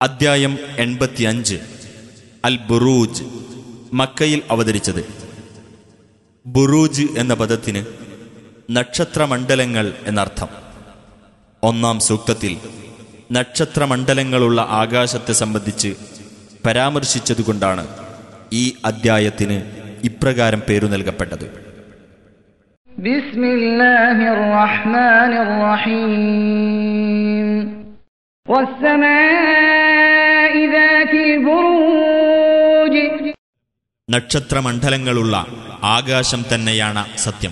അദ്ധ്യായം എൺപത്തിയഞ്ച് അൽ ബുറൂജ് മക്കയിൽ അവതരിച്ചത് ബുറൂജ് എന്ന പദത്തിന് നക്ഷത്രമണ്ഡലങ്ങൾ എന്നർത്ഥം ഒന്നാം സൂക്തത്തിൽ നക്ഷത്രമണ്ഡലങ്ങളുള്ള ആകാശത്തെ സംബന്ധിച്ച് പരാമർശിച്ചതുകൊണ്ടാണ് ഈ അദ്ധ്യായത്തിന് ഇപ്രകാരം പേരു നൽകപ്പെട്ടത് بسم الله الرحمن الرحيم والسماء നക്ഷത്രമണ്ഡലങ്ങളുള്ള ആകാശം തന്നെയാണ് സത്യം.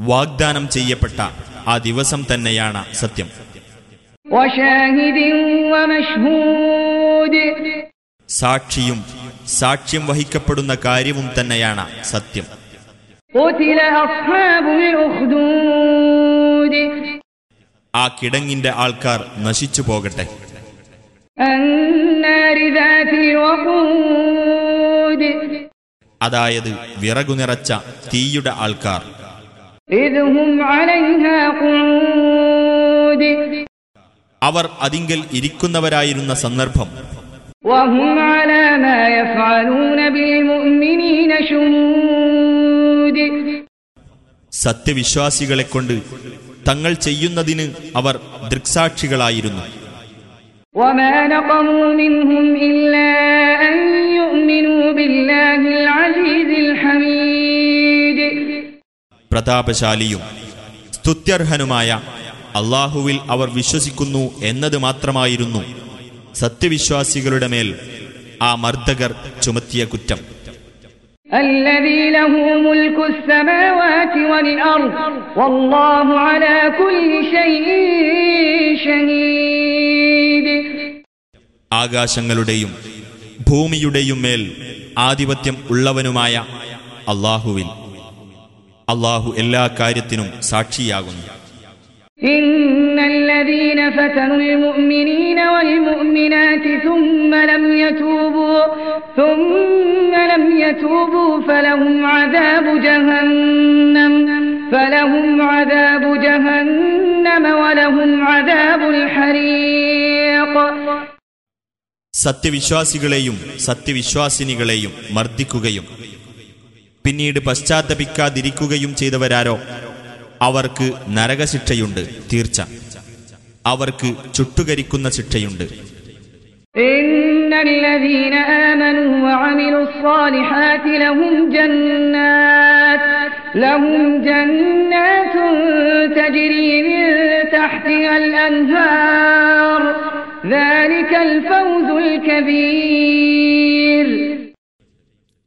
വാഗ്ദാനം ചെയ്യപ്പെട്ട ആ ദിവസം തന്നെയാണ് സത്യം. സാക്ഷിയും സാക്ഷ്യം വഹിക്കപ്പെടുന്ന കാര്യവും തന്നെയാണ് സത്യം. ആ കിടങ്ങിന്റെ ആൾക്കാർ നശിച്ചു പോകട്ടെ. അതായത് വിറകു നിറച്ച തീയുടെ ആൾക്കാർ إذ هم عليها قعود അവർ അതിങ്കൽ ഇരിക്കുന്നവരായിരുന്ന സന്ദർഭം وهم على ما يفعلون بالمؤمنين شهود സത്യവിശ്വാസികളെ കൊണ്ട് തങ്ങൾ ചെയ്യുന്നതിന് അവർ ദൃക്സാക്ഷികളായിരുന്നു وما نقموا منهم إلا പ്രതാപശാലിയും സ്തുത്യർഹനുമായ അള്ളാഹുവിൽ അവർ വിശ്വസിക്കുന്നു എന്നത് മാത്രമായിരുന്നു സത്യവിശ്വാസികളുടെ മേൽ ആ മർദ്ദകർ ചുമത്തിയ കുറ്റം. ആകാശങ്ങളുടെയും ഭൂമിയുടെയും മേൽ ആധിപത്യം ഉള്ളവനുമായ അള്ളാഹുവിൽ അള്ളാഹു എല്ലാ കാര്യത്തിനും സാക്ഷിയാകുന്നു إن الذين فتنوا المؤمنين والمؤمنات ثم لم يتوبوا ثم لم يتوبوا فلهم عذاب جهنم فلهم عذاب جهنم ولهم عذاب الحريق സത്യവിശ്വാസികളെയും സത്യവിശ്വാസിനികളെയും മർദ്ദിക്കുകയും പിന്നീട് പശ്ചാത്തപിക്കാതിരിക്കുകയും ചെയ്തവരാരോ അവർക്ക് നരകശിക്ഷയുണ്ട് തീർച്ച അവർക്ക് ചുട്ടുകരിക്കുന്ന ശിക്ഷയുണ്ട് إن الذين آمنوا وعملوا الصالحات لهم جنات لهم جنات تجري من تحتها الأنهار ذلك الفوز الكبير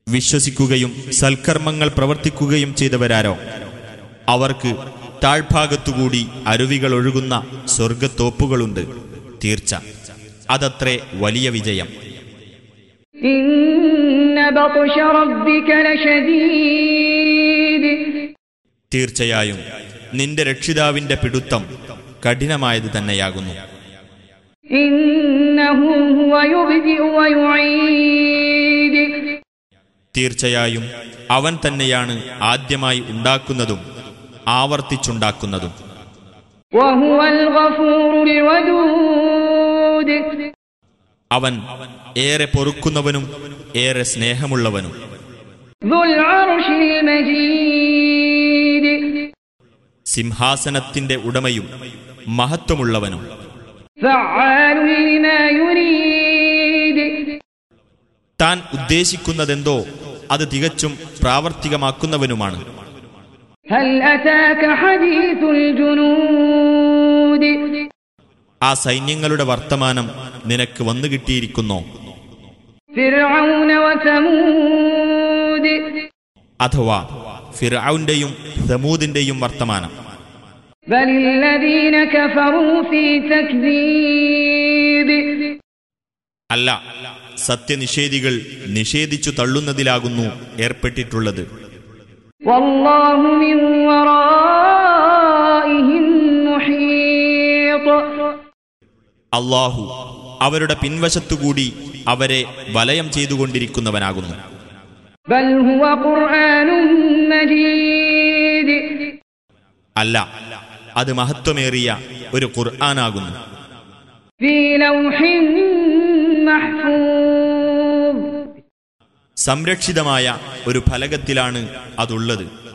വിശ്വസിക്കുകയും സൽക്കർമ്മങ്ങൾ പ്രവർത്തിക്കുകയും ചെയ്തവരാരോ? അവർക്ക് താഴ്ഭാഗത്തുകൂടി അരുവികൾ ഒഴുകുന്ന സ്വർഗത്തോപ്പുകളുണ്ട് തീർച്ച. അതത്രേ വലിയ വിജയം. തീർച്ചയായും നിന്റെ രക്ഷിതാവിന്റെ പിടുത്തം കഠിനമായത് തന്നെയാകുന്നു. തീർച്ചയായും അവൻ തന്നെയാണ് ആദ്യമായി ഉണ്ടാക്കുന്നതും ആവർത്തിച്ചുണ്ടാക്കുന്നതും. അവൻ ഏറെ പൊറുക്കുന്നവനും ഏറെ സ്നേഹമുള്ളവനും. സിംഹാസനത്തിന്റെ ഉടമയും മഹത്വമുള്ളവനും. താൻ ഉദ്ദേശിക്കുന്നതെന്തോ അത് തികച്ചും പ്രാവർത്തികമാക്കുന്നവനുമാണ്. ആ സൈന്യങ്ങളുടെ വർത്തമാനം നിനക്ക് വന്നു കിട്ടിയിരിക്കുന്നു? അഥവാ ഫിർഔന്റെയും സമൂദിന്റെയും വർത്തമാനം. അല്ല സത്യനിഷേധികൾ നിഷേധിച്ചു തള്ളുന്നതിലാകുന്നു ഏർപ്പെട്ടിട്ടുള്ളത്. അള്ളാഹു അവരുടെ പിൻവശത്തുകൂടി അവരെ വലയം ചെയ്തുകൊണ്ടിരിക്കുന്നവനാകുന്നു. അല്ല അത് മഹത്വമേറിയ ഒരു ഖുർആാനാകുന്നു. സംരക്ഷിതമായ ഒരു ഫലകത്തിലാണ് അതുള്ളത്.